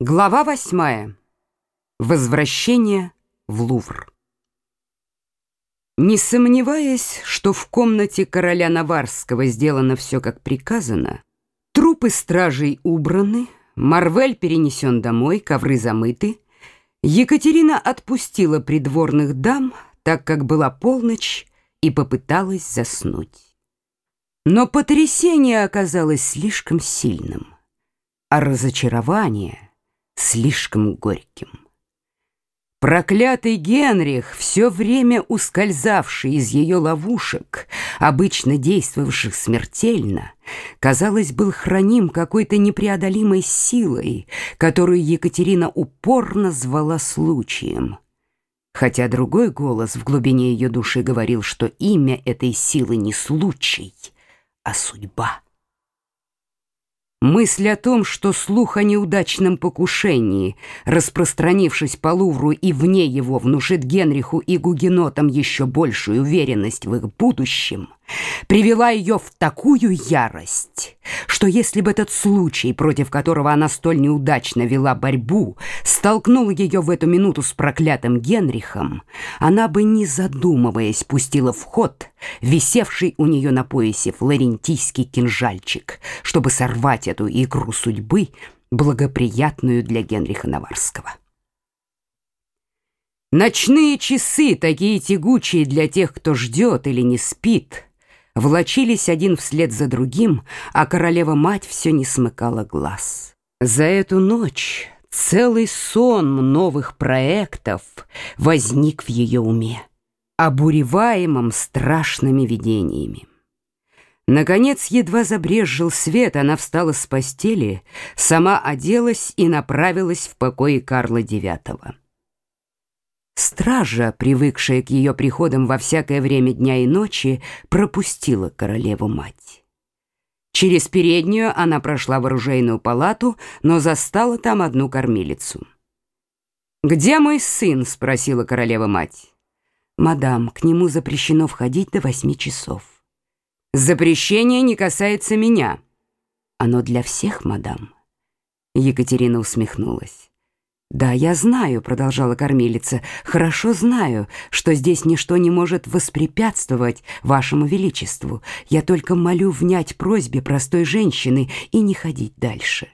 Глава восьмая. Возвращение в Лувр. Не сомневаясь, что в комнате короля Наварского сделано все как приказано, трупы стражей убраны, Марвель перенесен домой, ковры замыты, Екатерина отпустила придворных дам, так как была полночь, и попыталась заснуть. Но потрясение оказалось слишком сильным, а разочарование — слишком горьким. Проклятый Генрих, все время ускользавший из ее ловушек, обычно действовавших смертельно, казалось, был храним какой-то непреодолимой силой, которую Екатерина упорно звала случаем. Хотя другой голос в глубине ее души говорил, что имя этой силы не случай, а судьба. Мысль о том, что слух о неудачном покушении, распространившись по Лувру и вне его, внушит Генриху и гугенотам еще большую уверенность в их будущем, привела ее в такую ярость, что если бы этот случай, против которого она столь неудачно вела борьбу, столкнул ее в эту минуту с проклятым Генрихом, она бы, не задумываясь, пустила в ход висевший у нее на поясе флорентийский кинжальчик, чтобы сорвать эту игру судьбы, благоприятную для Генриха Наварского. Ночные часы, такие тягучие для тех, кто ждет или не спит — влочились один вслед за другим, а королева-мать все не смыкала глаз. За эту ночь целый сон новых проектов возник в ее уме, обуреваемом страшными видениями. Наконец, едва забрезжил свет, она встала с постели, сама оделась и направилась в покои Карла IX. Стража, привыкшая к ее приходам во всякое время дня и ночи, пропустила королеву-мать. Через переднюю она прошла в оружейную палату, но застала там одну кормилицу. «Где мой сын?» — спросила королева-мать. «Мадам, к нему запрещено входить до восьми часов». «Запрещение не касается меня». «Оно для всех, мадам». Екатерина усмехнулась. «Да, я знаю», — продолжала кормилица, — «хорошо знаю, что здесь ничто не может воспрепятствовать вашему величеству. Я только молю внять просьбе простой женщины и не ходить дальше».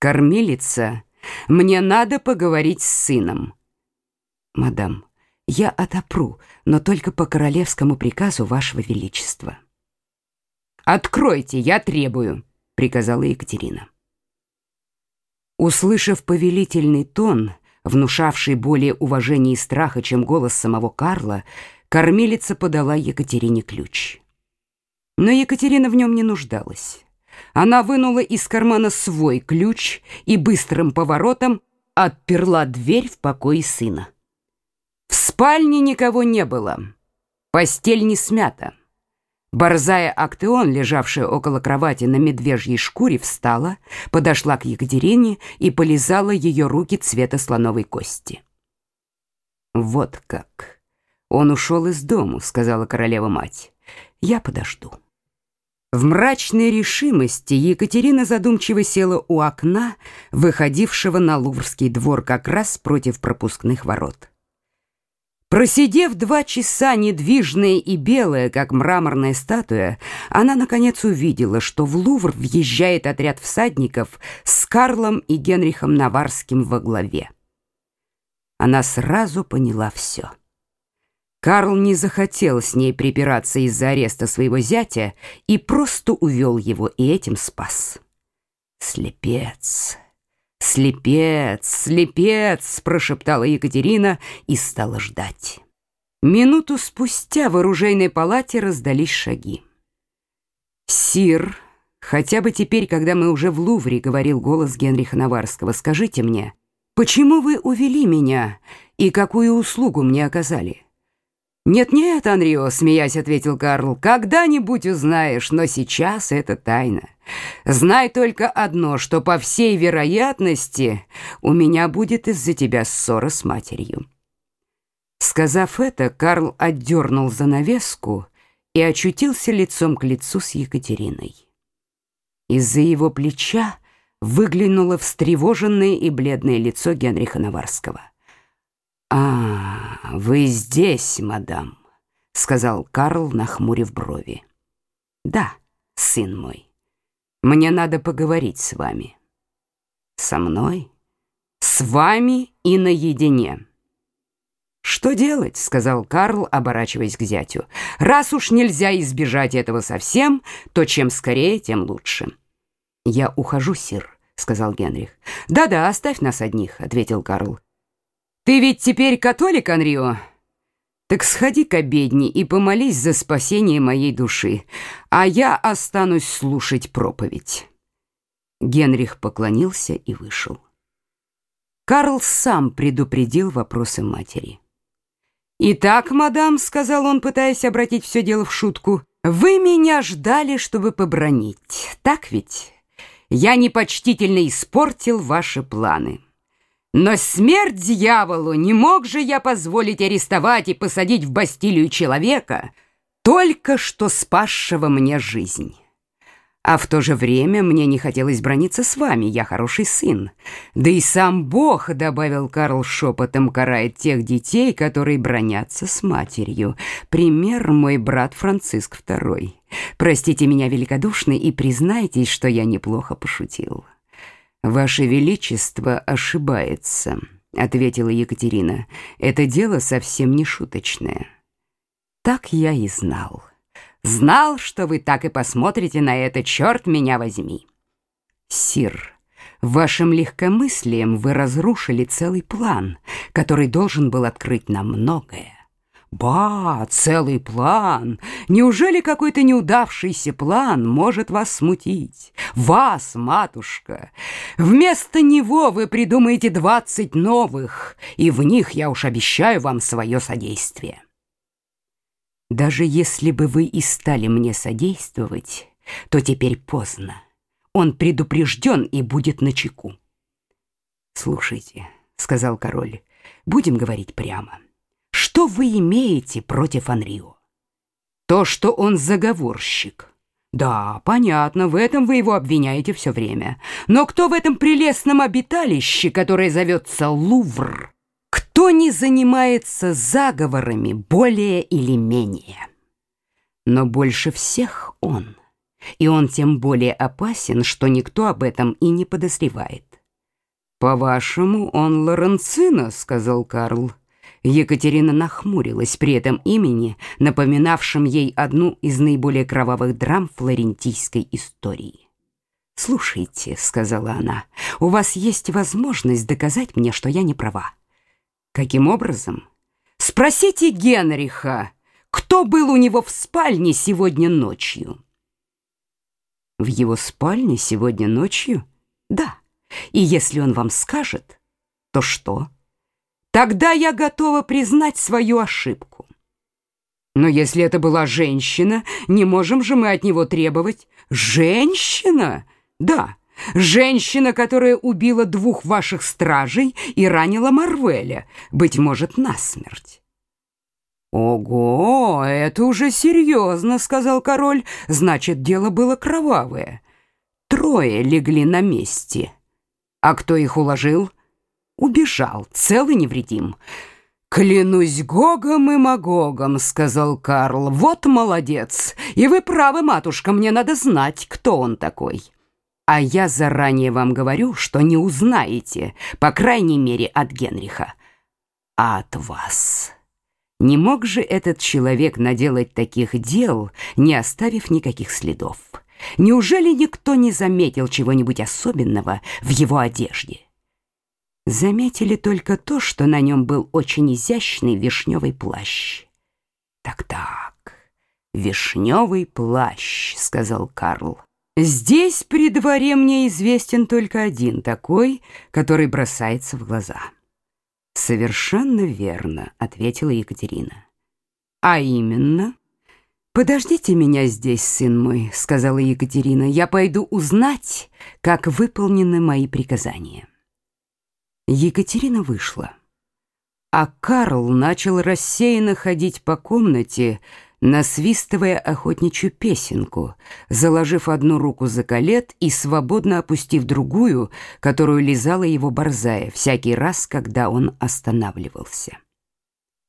«Кормилица, мне надо поговорить с сыном». «Мадам, я отопру, но только по королевскому приказу вашего величества». «Откройте, я требую», — приказала Екатерина. Услышав повелительный тон, внушавший более уважения и страха, чем голос самого Карла, кормилица подала Екатерине ключ. Но Екатерина в нем не нуждалась. Она вынула из кармана свой ключ и быстрым поворотом отперла дверь в покой сына. В спальне никого не было. Постель не смята. Борзая Актеон, лежавшая около кровати на медвежьей шкуре, встала, подошла к Екатерине и полизала ее руки цвета слоновой кости. «Вот как! Он ушел из дому», — сказала королева-мать. «Я подожду». В мрачной решимости Екатерина задумчиво села у окна, выходившего на Луврский двор как раз против пропускных ворот. Просидев два часа недвижная и белая, как мраморная статуя, она, наконец, увидела, что в Лувр въезжает отряд всадников с Карлом и Генрихом Наварским во главе. Она сразу поняла все. Карл не захотел с ней припираться из-за ареста своего зятя и просто увел его и этим спас. Слепец! «Слепец, слепец!» — прошептала Екатерина и стала ждать. Минуту спустя в оружейной палате раздались шаги. «Сир, хотя бы теперь, когда мы уже в Лувре», — говорил голос Генриха Наварского, — «скажите мне, почему вы увели меня и какую услугу мне оказали?» «Нет-нет, Анрио», — смеясь ответил Карл, — «когда-нибудь узнаешь, но сейчас это тайна. Знай только одно, что по всей вероятности у меня будет из-за тебя ссора с матерью». Сказав это, Карл отдернул занавеску и очутился лицом к лицу с Екатериной. Из-за его плеча выглянуло встревоженное и бледное лицо Генриха Наварского. «А, вы здесь, мадам», — сказал Карл, нахмурив брови. «Да, сын мой, мне надо поговорить с вами». «Со мной? С вами и наедине». «Что делать?» — сказал Карл, оборачиваясь к зятю. «Раз уж нельзя избежать этого совсем, то чем скорее, тем лучше». «Я ухожу, сир», — сказал Генрих. «Да-да, оставь нас одних», — ответил Карл. «Ты ведь теперь католик, Анрио?» «Так сходи к обедне и помолись за спасение моей души, а я останусь слушать проповедь». Генрих поклонился и вышел. Карл сам предупредил вопросы матери. «Итак, мадам», — сказал он, пытаясь обратить все дело в шутку, «вы меня ждали, чтобы побронить, так ведь? Я непочтительно испортил ваши планы». Но смерть дьяволу, не мог же я позволить арестовать и посадить в Бастилию человека, только что спасшего мне жизнь. А в то же время мне не хотелось брониться с вами, я хороший сын. Да и сам Бог, добавил Карл шепотом, карает тех детей, которые бронятся с матерью. Пример мой брат Франциск II. Простите меня великодушно и признайтесь, что я неплохо пошутил. «Ваше Величество ошибается», — ответила Екатерина. «Это дело совсем не шуточное». «Так я и знал. Знал, что вы так и посмотрите на это, черт меня возьми». «Сир, вашим легкомыслием вы разрушили целый план, который должен был открыть нам многое. Ба, целый план! Неужели какой-то неудавшийся план может вас смутить? Вас, матушка! Вместо него вы придумаете двадцать новых, и в них я уж обещаю вам свое содействие. Даже если бы вы и стали мне содействовать, то теперь поздно. Он предупрежден и будет начеку. «Слушайте», — сказал король, — «будем говорить прямо». Что вы имеете против Анрио? То, что он заговорщик. Да, понятно, в этом вы его обвиняете все время. Но кто в этом прелестном обиталище, которое зовется Лувр, кто не занимается заговорами более или менее? Но больше всех он. И он тем более опасен, что никто об этом и не подозревает. «По-вашему, он Лоренцино», — сказал Карл. Екатерина нахмурилась при этом имени, напоминавшем ей одну из наиболее кровавых драм флорентийской истории. «Слушайте», — сказала она, — «у вас есть возможность доказать мне, что я не права». «Каким образом?» «Спросите Генриха, кто был у него в спальне сегодня ночью?» «В его спальне сегодня ночью?» «Да. И если он вам скажет, то что?» Тогда я готова признать свою ошибку. Но если это была женщина, не можем же мы от него требовать. Женщина? Да, женщина, которая убила двух ваших стражей и ранила Марвеля, быть может, насмерть. «Ого, это уже серьезно», — сказал король. «Значит, дело было кровавое. Трое легли на месте. А кто их уложил?» Убежал, целый невредим. «Клянусь Гогом и Магогом», — сказал Карл, — «вот молодец. И вы правы, матушка, мне надо знать, кто он такой». А я заранее вам говорю, что не узнаете, по крайней мере, от Генриха, а от вас. Не мог же этот человек наделать таких дел, не оставив никаких следов? Неужели никто не заметил чего-нибудь особенного в его одежде? Заметили только то, что на нем был очень изящный вишневый плащ. «Так-так, вишневый плащ», — сказал Карл. «Здесь при дворе мне известен только один такой, который бросается в глаза». «Совершенно верно», — ответила Екатерина. «А именно?» «Подождите меня здесь, сын мой», — сказала Екатерина. «Я пойду узнать, как выполнены мои приказания». Екатерина вышла. А Карл начал рассеянно ходить по комнате, насвистывая охотничью песенку, заложив одну руку за колет и свободно опустив другую, которую лизала его борзая всякий раз, когда он останавливался.